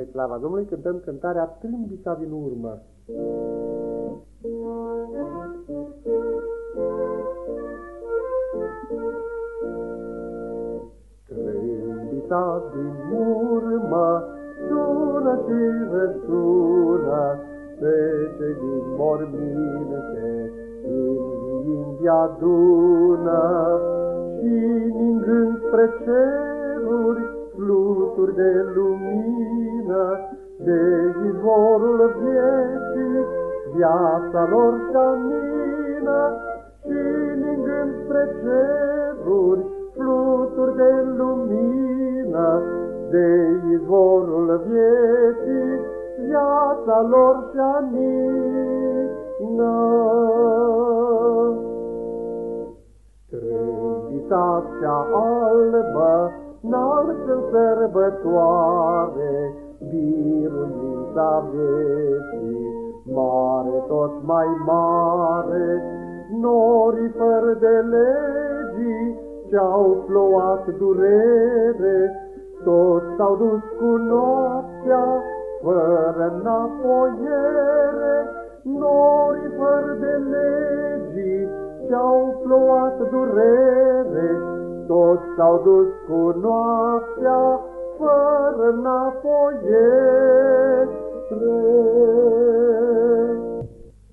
Spre slava Domnului cântăm cântarea Trâmbița din urmă. Trâmbița din urmă sună și răsună pe cei din morminte, înviind adună și ningând spre ceruri fluturi de lumină, de izvorul vieții, viața lor și-amină, și ningând spre ceruri fluturi de lumină, de izvorul vieții, viața lor și-amină. Trâmbitatea albă, Înalt în sărbătoare, biruința vieții, mare tot mai mare, norii fără de legii, ce-au plouat durere, toți s-au dus cu noaptea, fără înapoiere, norii fără de legii, ce-au plouat durere, toți s-au dus cu noaptea, fără înapoiere.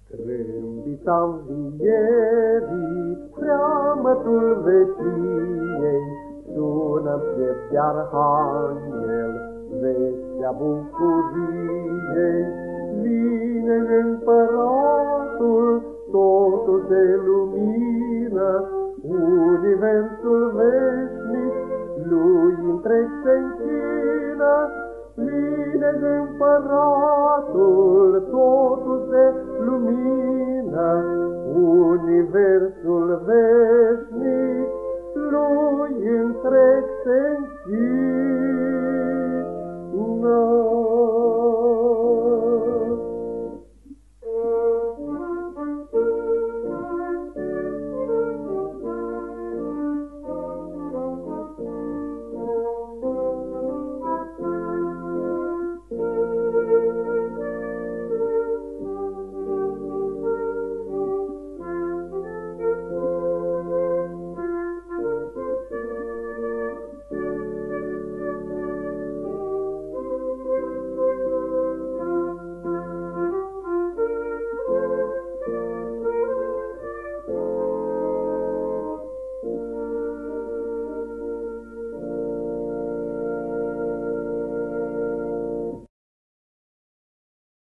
Trâmbita învierii, preamătul veciei, sună piept de arhangel, vestea bucuriei. Vine împăratul, totul se lumină, universul veșnic, lui întreg se închină, vine de împăratul, totul se lumină, universul veșnic, lui întreg se închină.